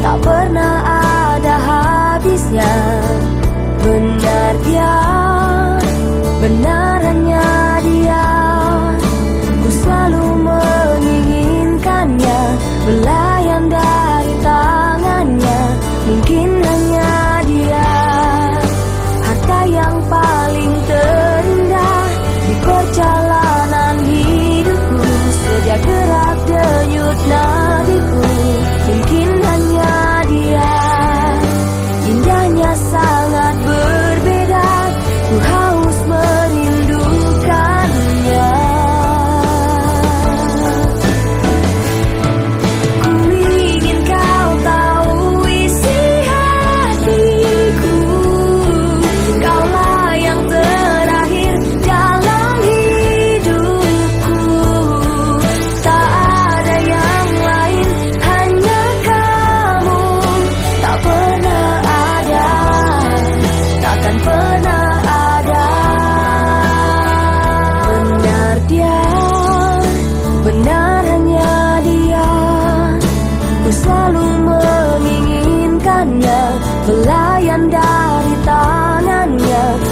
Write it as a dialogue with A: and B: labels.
A: tak pernah ada habisnya. Benar dia. Selalu menginginkannya Pelayan dari tangannya.